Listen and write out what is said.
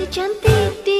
cantik-cantik di